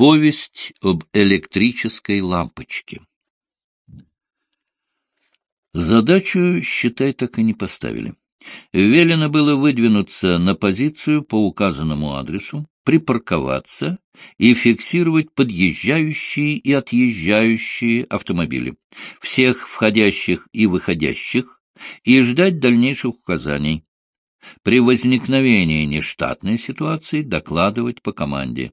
Повесть об электрической лампочке. Задачу, считай, так и не поставили. Велено было выдвинуться на позицию по указанному адресу, припарковаться и фиксировать подъезжающие и отъезжающие автомобили, всех входящих и выходящих, и ждать дальнейших указаний. При возникновении нештатной ситуации докладывать по команде.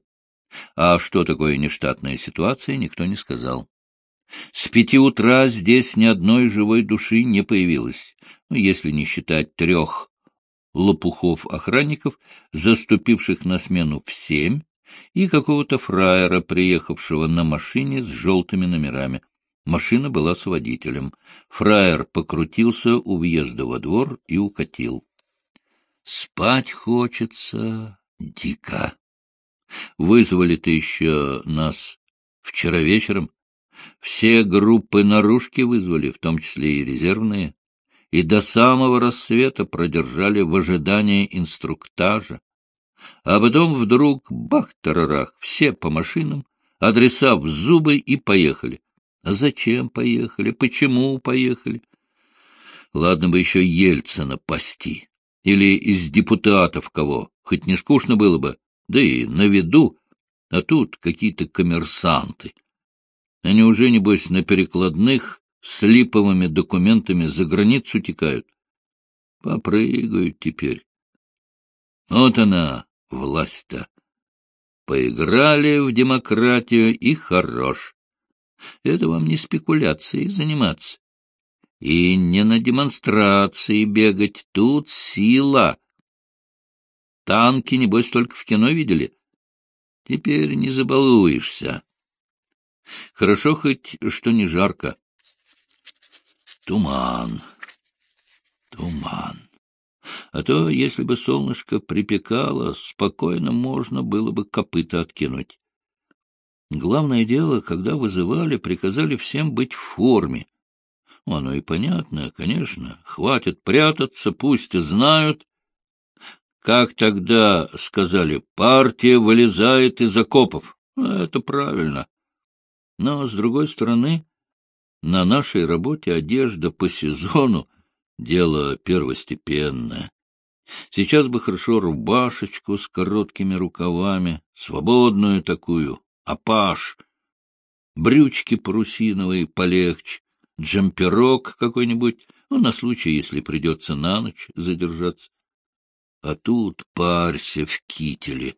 А что такое нештатная ситуация, никто не сказал. С пяти утра здесь ни одной живой души не появилось, ну, если не считать трех лопухов-охранников, заступивших на смену в семь, и какого-то фраера, приехавшего на машине с желтыми номерами. Машина была с водителем. Фраер покрутился у въезда во двор и укатил. Спать хочется дико. Вызвали-то еще нас вчера вечером. Все группы наружки вызвали, в том числе и резервные, и до самого рассвета продержали в ожидании инструктажа. А потом вдруг бах-тарарах, все по машинам, адреса в зубы и поехали. А зачем поехали? Почему поехали? Ладно бы еще Ельцина пасти. Или из депутатов кого, хоть не скучно было бы, да и на виду. А тут какие-то коммерсанты. Они уже, небось, на перекладных с липовыми документами за границу текают. Попрыгают теперь. Вот она, власть-то. Поиграли в демократию и хорош. Это вам не спекуляцией заниматься. И не на демонстрации бегать, тут сила. Танки, небось, только в кино видели. Теперь не забалуешься. Хорошо хоть, что не жарко. Туман, туман. А то, если бы солнышко припекало, спокойно можно было бы копыта откинуть. Главное дело, когда вызывали, приказали всем быть в форме. Оно и понятно, конечно. Хватит прятаться, пусть знают. Как тогда сказали, партия вылезает из окопов. Это правильно. Но, с другой стороны, на нашей работе одежда по сезону — дело первостепенное. Сейчас бы хорошо рубашечку с короткими рукавами, свободную такую, апаш, брючки парусиновые полегче, джемперок какой-нибудь, ну, на случай, если придется на ночь задержаться. А тут парься в кителе.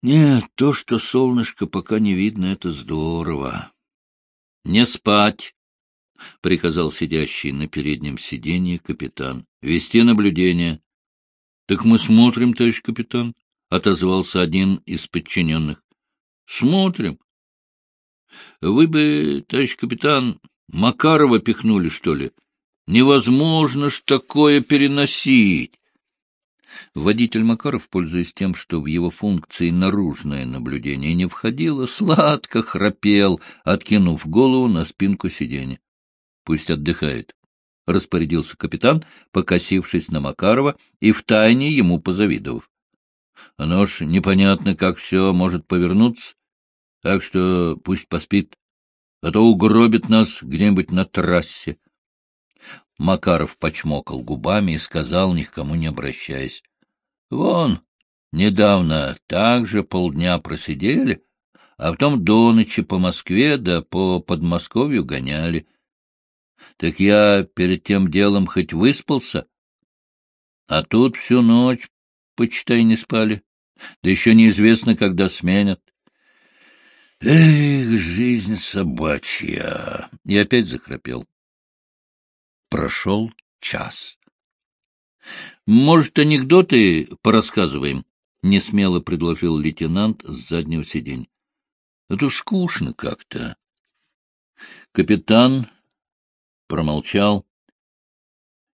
Нет, то, что солнышко пока не видно, это здорово. — Не спать! — приказал сидящий на переднем сиденье капитан. — Вести наблюдение. — Так мы смотрим, товарищ капитан, — отозвался один из подчиненных. — Смотрим. — Вы бы, товарищ капитан, Макарова пихнули, что ли? Невозможно ж такое переносить. Водитель Макаров, пользуясь тем, что в его функции наружное наблюдение не входило, сладко храпел, откинув голову на спинку сиденья. — Пусть отдыхает, — распорядился капитан, покосившись на Макарова и втайне ему позавидовав. — Оно ж непонятно, как все может повернуться, так что пусть поспит, а то угробит нас где-нибудь на трассе. Макаров почмокал губами и сказал, ни к кому не обращаясь. — Вон, недавно так же полдня просидели, а потом до ночи по Москве да по Подмосковью гоняли. Так я перед тем делом хоть выспался, а тут всю ночь, почитай, не спали. Да еще неизвестно, когда сменят. Эх, жизнь собачья! И опять захрапел. Прошел час. — Может, анекдоты порассказываем? — несмело предложил лейтенант с заднего сиденья. — Это скучно как-то. Капитан промолчал.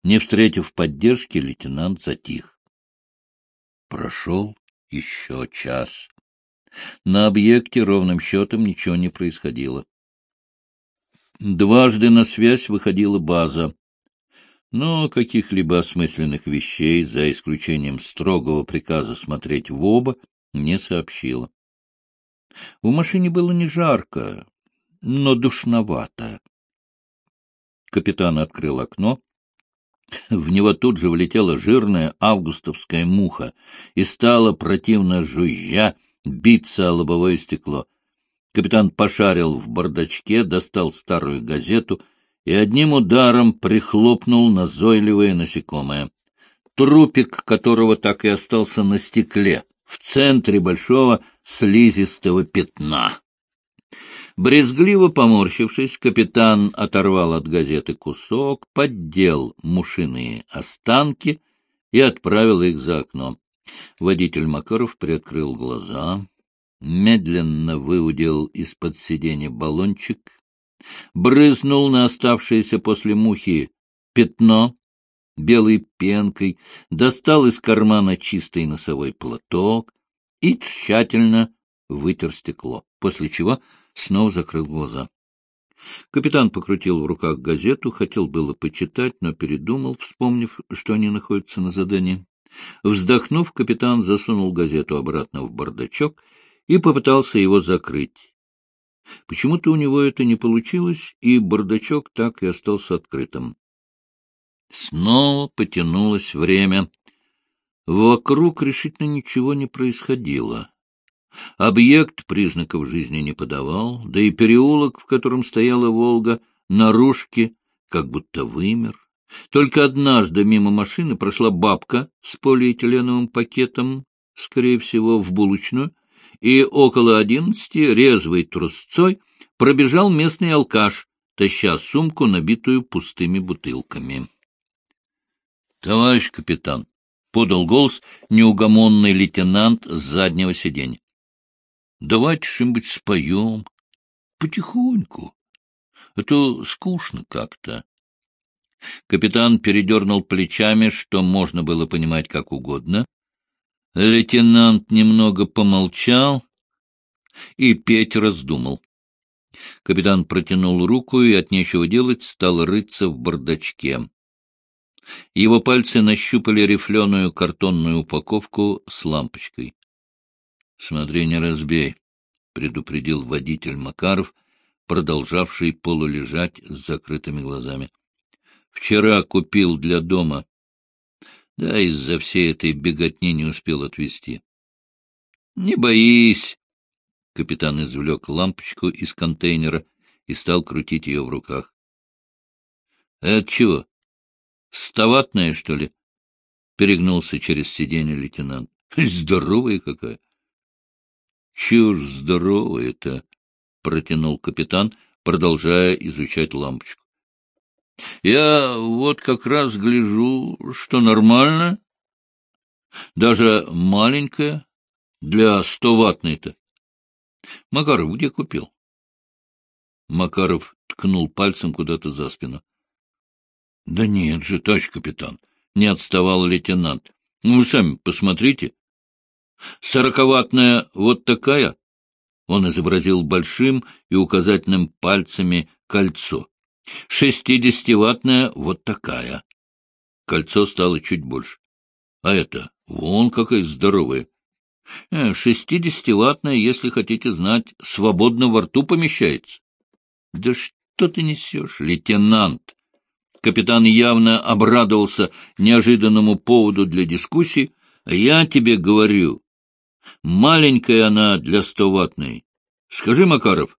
Не встретив поддержки, лейтенант затих. Прошел еще час. На объекте ровным счетом ничего не происходило. Дважды на связь выходила база но каких-либо осмысленных вещей, за исключением строгого приказа смотреть в оба, не сообщила. В машине было не жарко, но душновато. Капитан открыл окно. В него тут же влетела жирная августовская муха и стала противно жужжа биться о лобовое стекло. Капитан пошарил в бардачке, достал старую газету и одним ударом прихлопнул назойливое насекомое, трупик которого так и остался на стекле, в центре большого слизистого пятна. Брезгливо поморщившись, капитан оторвал от газеты кусок, поддел мушиные останки и отправил их за окно. Водитель Макаров приоткрыл глаза, медленно выудил из-под сиденья баллончик, брызнул на оставшееся после мухи пятно белой пенкой, достал из кармана чистый носовой платок и тщательно вытер стекло, после чего снова закрыл глаза. Капитан покрутил в руках газету, хотел было почитать, но передумал, вспомнив, что они находятся на задании. Вздохнув, капитан засунул газету обратно в бардачок и попытался его закрыть. Почему-то у него это не получилось, и бардачок так и остался открытым. Снова потянулось время. Вокруг решительно ничего не происходило. Объект признаков жизни не подавал, да и переулок, в котором стояла «Волга», наружки, как будто вымер. Только однажды мимо машины прошла бабка с полиэтиленовым пакетом, скорее всего, в булочную, и около одиннадцати резвой трусцой пробежал местный алкаш, таща сумку, набитую пустыми бутылками. — Товарищ капитан, — подал голос неугомонный лейтенант с заднего сиденья. Давайте что-нибудь споем. Потихоньку. А то скучно как-то. Капитан передернул плечами, что можно было понимать как угодно. Лейтенант немного помолчал и петь раздумал. Капитан протянул руку и от нечего делать стал рыться в бардачке. Его пальцы нащупали рифленую картонную упаковку с лампочкой. — Смотри, не разбей, — предупредил водитель Макаров, продолжавший полулежать с закрытыми глазами. — Вчера купил для дома. Да, из-за всей этой беготни не успел отвезти. — Не боись! — капитан извлек лампочку из контейнера и стал крутить ее в руках. — Это чего? Ставатная, что ли? — перегнулся через сиденье лейтенант. — Здоровая какая! — Чушь здоровая-то, — протянул капитан, продолжая изучать лампочку. — Я вот как раз гляжу, что нормально. Даже маленькая, для стоватной-то. Макаров где купил? Макаров ткнул пальцем куда-то за спину. — Да нет же, товарищ капитан, — не отставал лейтенант. — Ну, вы сами посмотрите. Сороковатная вот такая? Он изобразил большим и указательным пальцами кольцо. Шестидесятиватная вот такая. Кольцо стало чуть больше. А это вон какая здоровая. Э, шестидесятиватная, если хотите знать, свободно во рту помещается. Да что ты несешь, лейтенант? Капитан явно обрадовался неожиданному поводу для дискуссии. Я тебе говорю, Маленькая она для стоватной. Скажи, Макаров,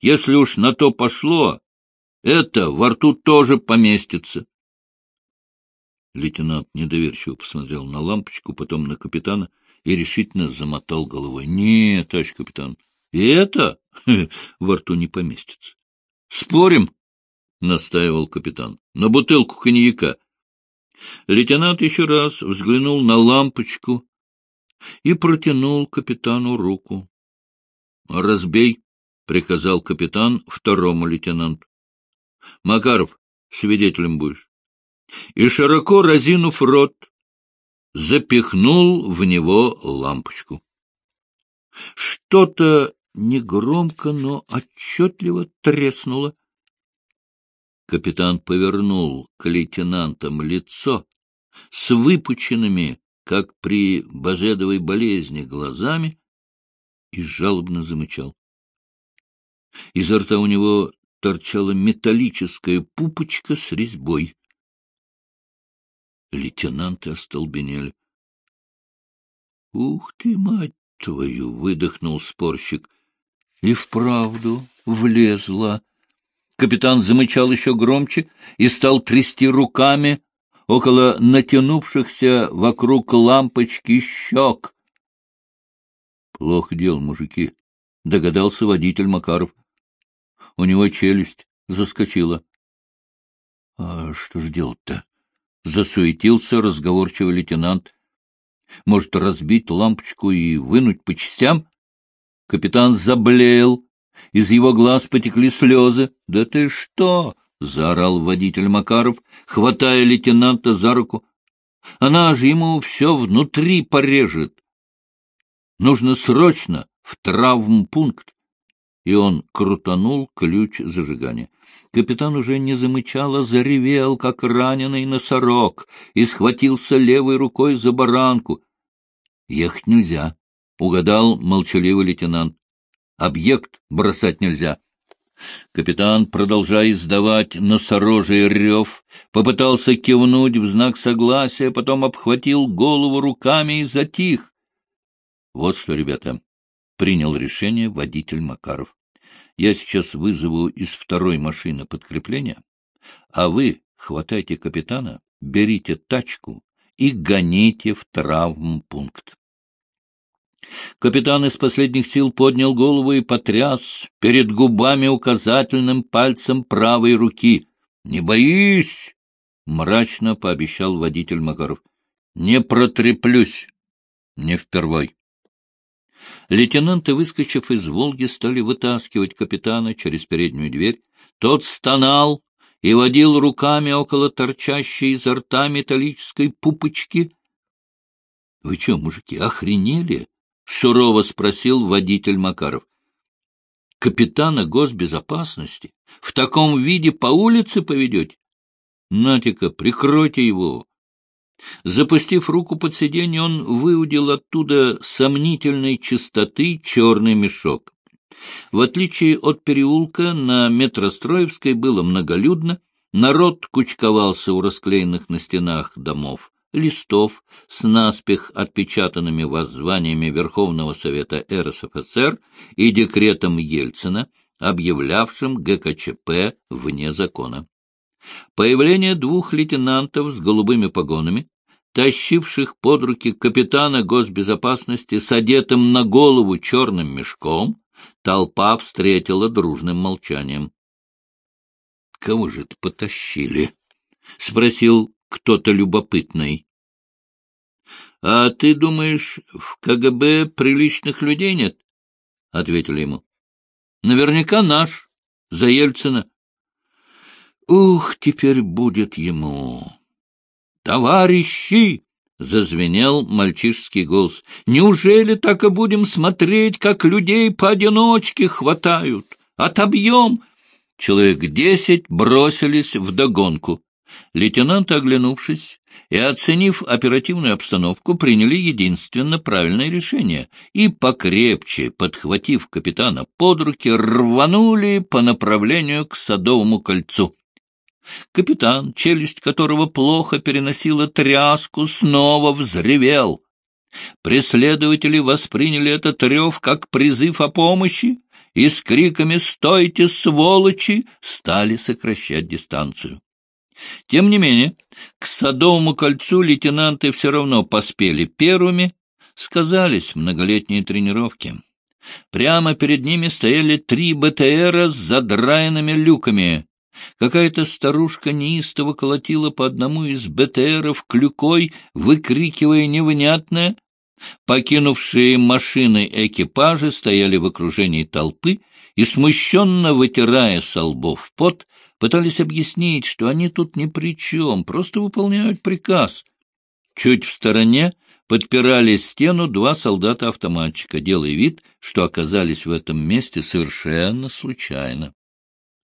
если уж на то пошло, это во рту тоже поместится. Лейтенант недоверчиво посмотрел на лампочку, потом на капитана и решительно замотал головой. — Нет, товарищ капитан, это во рту не поместится. — Спорим? — настаивал капитан. — На бутылку коньяка. Лейтенант еще раз взглянул на лампочку и протянул капитану руку. — Разбей, — приказал капитан второму лейтенанту. — Макаров, свидетелем будешь. И, широко разинув рот, запихнул в него лампочку. Что-то негромко, но отчетливо треснуло. Капитан повернул к лейтенантам лицо с выпученными как при божедовой болезни глазами, и жалобно замычал. Изо рта у него торчала металлическая пупочка с резьбой. Лейтенанты остолбенели. — Ух ты, мать твою! — выдохнул спорщик. — И вправду влезла. Капитан замычал еще громче и стал трясти руками около натянувшихся вокруг лампочки щек. — Плохо дело, мужики, — догадался водитель Макаров. У него челюсть заскочила. — А что ж делать-то? — засуетился разговорчивый лейтенант. — Может, разбить лампочку и вынуть по частям? Капитан заблеял. Из его глаз потекли слезы. — Да ты что? — заорал водитель Макаров, хватая лейтенанта за руку. — Она же ему все внутри порежет. Нужно срочно в травмпункт. И он крутанул ключ зажигания. Капитан уже не замычал, а заревел, как раненый носорог, и схватился левой рукой за баранку. — Ехать нельзя, — угадал молчаливый лейтенант. — Объект бросать нельзя. Капитан, продолжая издавать носорожий рев, попытался кивнуть в знак согласия, потом обхватил голову руками и затих. — Вот что, ребята, — принял решение водитель Макаров. — Я сейчас вызову из второй машины подкрепление, а вы хватайте капитана, берите тачку и гоните в травмпункт. Капитан из последних сил поднял голову и потряс перед губами указательным пальцем правой руки. — Не боись! — мрачно пообещал водитель Макаров. — Не протреплюсь. Не впервой. Лейтенанты, выскочив из «Волги», стали вытаскивать капитана через переднюю дверь. Тот стонал и водил руками около торчащей изо рта металлической пупочки. — Вы что, мужики, охренели? — сурово спросил водитель Макаров. — Капитана госбезопасности в таком виде по улице поведете? Натика, прикройте его. Запустив руку под сиденье, он выудил оттуда сомнительной чистоты черный мешок. В отличие от переулка, на Метростроевской было многолюдно, народ кучковался у расклеенных на стенах домов листов с наспех отпечатанными воззваниями Верховного Совета РСФСР и декретом Ельцина, объявлявшим ГКЧП вне закона. Появление двух лейтенантов с голубыми погонами, тащивших под руки капитана госбезопасности с одетым на голову черным мешком, толпа встретила дружным молчанием. — Кого же это потащили? — спросил кто-то любопытный. — А ты думаешь, в КГБ приличных людей нет? — ответили ему. — Наверняка наш, за Ельцина. Ух, теперь будет ему. — Товарищи! — зазвенел мальчишский голос. — Неужели так и будем смотреть, как людей поодиночке хватают? Отобьем! Человек десять бросились в догонку. Лейтенанты, оглянувшись и оценив оперативную обстановку, приняли единственно правильное решение и, покрепче подхватив капитана под руки, рванули по направлению к Садовому кольцу. Капитан, челюсть которого плохо переносила тряску, снова взревел. Преследователи восприняли этот рев как призыв о помощи и с криками «Стойте, сволочи!» стали сокращать дистанцию. Тем не менее, к Садовому кольцу лейтенанты все равно поспели первыми, сказались многолетние тренировки. Прямо перед ними стояли три БТРа с задраенными люками. Какая-то старушка неистово колотила по одному из БТРов клюкой, выкрикивая невнятное. Покинувшие машины экипажи стояли в окружении толпы и, смущенно вытирая со лбов пот, пытались объяснить, что они тут ни при чем, просто выполняют приказ. Чуть в стороне подпирали стену два солдата-автоматчика, делая вид, что оказались в этом месте совершенно случайно.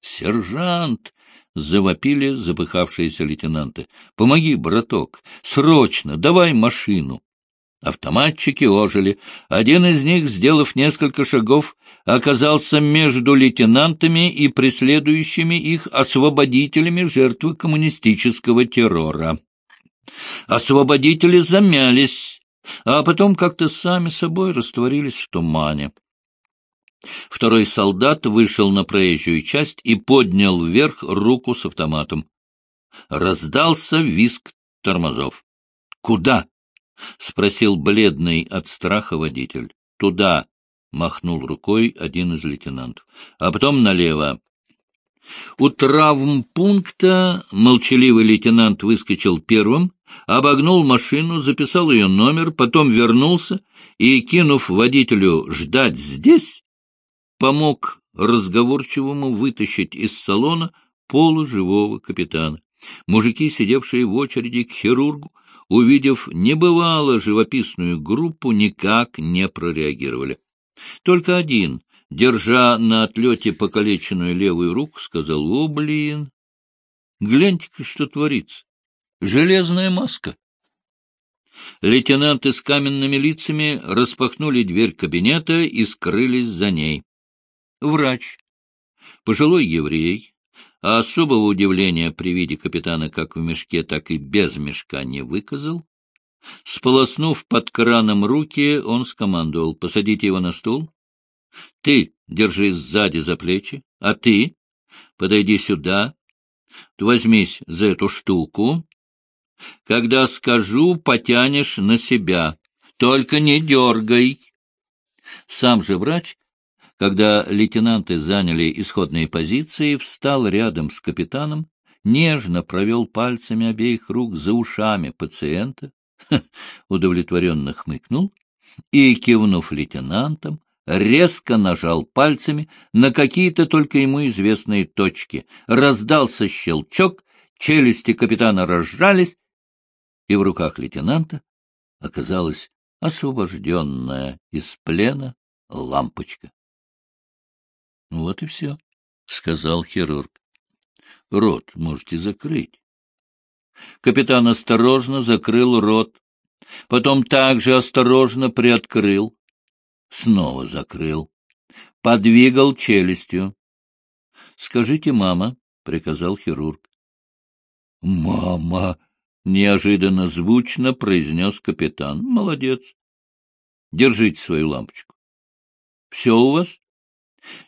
«Сержант!» — завопили запыхавшиеся лейтенанты. «Помоги, браток! Срочно! Давай машину!» Автоматчики ожили. Один из них, сделав несколько шагов, оказался между лейтенантами и преследующими их освободителями жертвы коммунистического террора. Освободители замялись, а потом как-то сами собой растворились в тумане. Второй солдат вышел на проезжую часть и поднял вверх руку с автоматом. Раздался визг тормозов. «Куда?» — спросил бледный от страха водитель. — Туда, — махнул рукой один из лейтенантов, — а потом налево. У травмпункта молчаливый лейтенант выскочил первым, обогнул машину, записал ее номер, потом вернулся и, кинув водителю «ждать здесь», помог разговорчивому вытащить из салона полуживого капитана. Мужики, сидевшие в очереди к хирургу, увидев небывало живописную группу, никак не прореагировали. Только один, держа на отлете покалеченную левую руку, сказал, «О, блин, гляньте-ка, что творится! Железная маска!» Лейтенанты с каменными лицами распахнули дверь кабинета и скрылись за ней. Врач, пожилой еврей, а особого удивления при виде капитана как в мешке, так и без мешка не выказал. Сполоснув под краном руки, он скомандовал «посадите его на стул». «Ты держись сзади за плечи, а ты подойди сюда, возьмись за эту штуку. Когда скажу, потянешь на себя, только не дергай». Сам же врач когда лейтенанты заняли исходные позиции, встал рядом с капитаном, нежно провел пальцами обеих рук за ушами пациента, удовлетворенно хмыкнул и, кивнув лейтенантам, резко нажал пальцами на какие-то только ему известные точки. Раздался щелчок, челюсти капитана разжались, и в руках лейтенанта оказалась освобожденная из плена лампочка. — Вот и все, — сказал хирург. — Рот можете закрыть. Капитан осторожно закрыл рот, потом также осторожно приоткрыл, снова закрыл, подвигал челюстью. — Скажите, мама, — приказал хирург. — Мама! — неожиданно звучно произнес капитан. — Молодец. Держите свою лампочку. — Все у вас?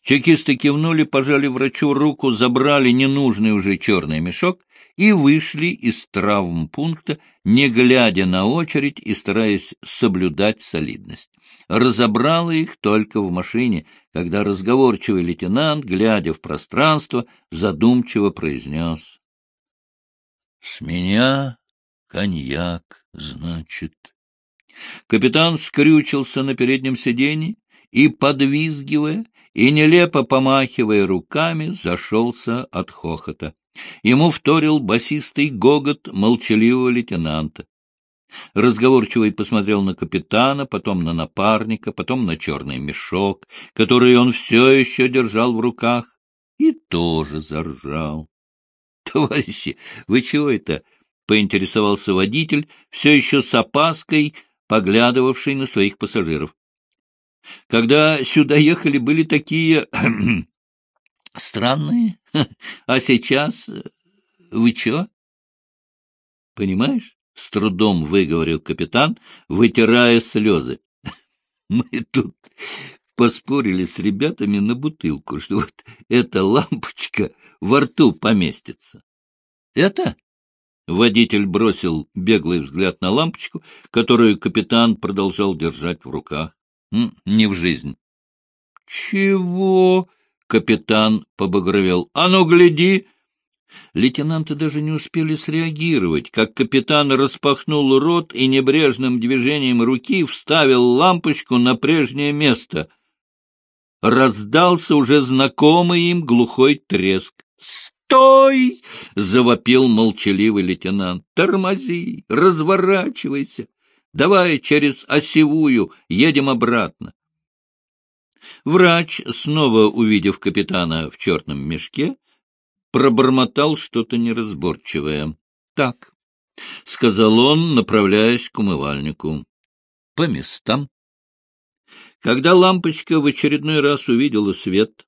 Чекисты кивнули, пожали врачу руку, забрали ненужный уже черный мешок и вышли из травмпункта, не глядя на очередь и стараясь соблюдать солидность. Разобрала их только в машине, когда разговорчивый лейтенант, глядя в пространство, задумчиво произнес. — С меня коньяк, значит. Капитан скрючился на переднем сиденье и, подвизгивая, и, нелепо помахивая руками, зашелся от хохота. Ему вторил басистый гогот молчаливого лейтенанта. Разговорчивый посмотрел на капитана, потом на напарника, потом на черный мешок, который он все еще держал в руках, и тоже заржал. — Товарищи, вы чего это? — поинтересовался водитель, все еще с опаской, поглядывавший на своих пассажиров. Когда сюда ехали, были такие странные. А сейчас э, вы чё? Понимаешь? С трудом выговорил капитан, вытирая слезы. Мы тут поспорили с ребятами на бутылку, что вот эта лампочка во рту поместится. Это? Водитель бросил беглый взгляд на лампочку, которую капитан продолжал держать в руках. Не в жизнь. — Чего? — капитан побагровел. — А ну, гляди! Лейтенанты даже не успели среагировать, как капитан распахнул рот и небрежным движением руки вставил лампочку на прежнее место. Раздался уже знакомый им глухой треск. «Стой!» — завопил молчаливый лейтенант. «Тормози! Разворачивайся! Давай через осевую едем обратно. Врач, снова увидев капитана в черном мешке, пробормотал что-то неразборчивое. — Так, — сказал он, направляясь к умывальнику. по местам. Когда лампочка в очередной раз увидела свет,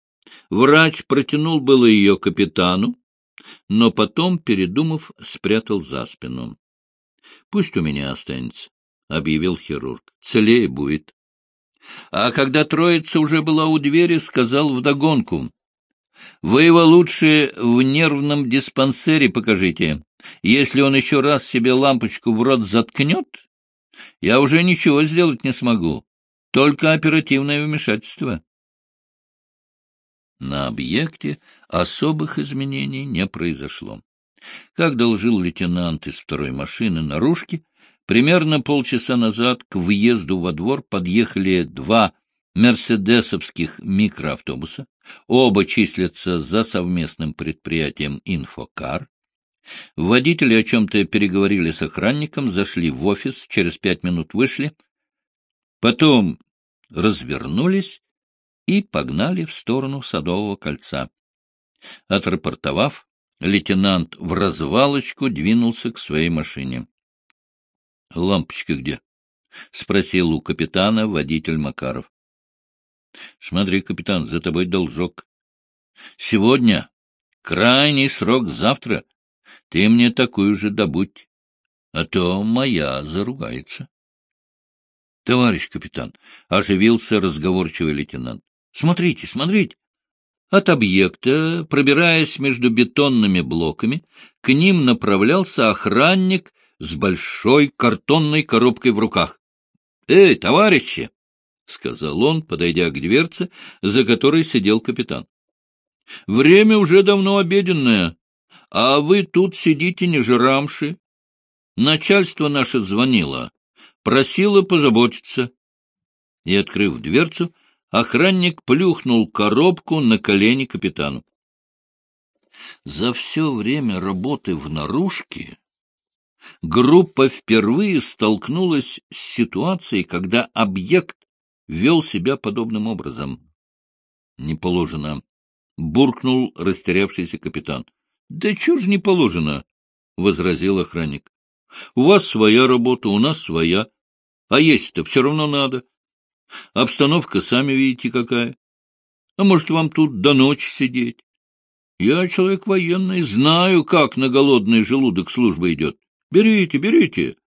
врач протянул было ее капитану, но потом, передумав, спрятал за спину. — Пусть у меня останется, — объявил хирург. — Целее будет. А когда троица уже была у двери, сказал вдогонку. — Вы его лучше в нервном диспансере покажите. Если он еще раз себе лампочку в рот заткнет, я уже ничего сделать не смогу. Только оперативное вмешательство. На объекте особых изменений не произошло. Как доложил лейтенант из второй машины наружки, примерно полчаса назад к въезду во двор подъехали два мерседесовских микроавтобуса. Оба числятся за совместным предприятием «Инфокар». Водители о чем-то переговорили с охранником, зашли в офис, через пять минут вышли. Потом развернулись и погнали в сторону Садового кольца. Отрапортовав, лейтенант в развалочку двинулся к своей машине. — Лампочка где? — спросил у капитана водитель Макаров. — Смотри, капитан, за тобой должок. — Сегодня. Крайний срок завтра. Ты мне такую же добудь, а то моя заругается. — Товарищ капитан, — оживился разговорчивый лейтенант, — смотрите, смотрите. От объекта, пробираясь между бетонными блоками, к ним направлялся охранник с большой картонной коробкой в руках. — Эй, товарищи! — сказал он, подойдя к дверце, за которой сидел капитан. — Время уже давно обеденное, а вы тут сидите не жрамши. Начальство наше звонило, просило позаботиться. И, открыв дверцу, охранник плюхнул коробку на колени капитану. За все время работы в наружке группа впервые столкнулась с ситуацией, когда объект вел себя подобным образом. — Не положено, — буркнул растерявшийся капитан. — Да чушь не положено, — возразил охранник. — У вас своя работа, у нас своя. А есть-то все равно надо. Обстановка, сами видите, какая. А может, вам тут до ночи сидеть? Я человек военный, знаю, как на голодный желудок служба идет. Берите, берите.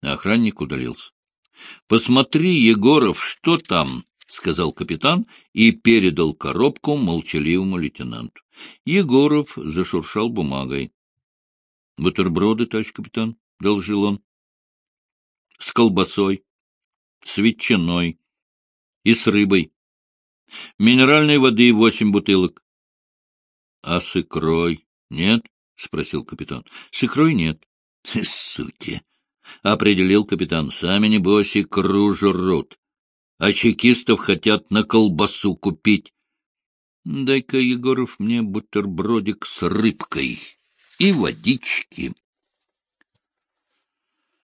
Охранник удалился. — Посмотри, Егоров, что там? — сказал капитан и передал коробку молчаливому лейтенанту. Егоров зашуршал бумагой. — Бутерброды, товарищ капитан, — доложил он. — С колбасой, с ветчиной и с рыбой. Минеральной воды восемь бутылок. — А с икрой нет? — спросил капитан. — С икрой нет. — Суки! — определил капитан. — Сами, небось, икру жрут а чекистов хотят на колбасу купить. Дай-ка, Егоров, мне бутербродик с рыбкой и водички.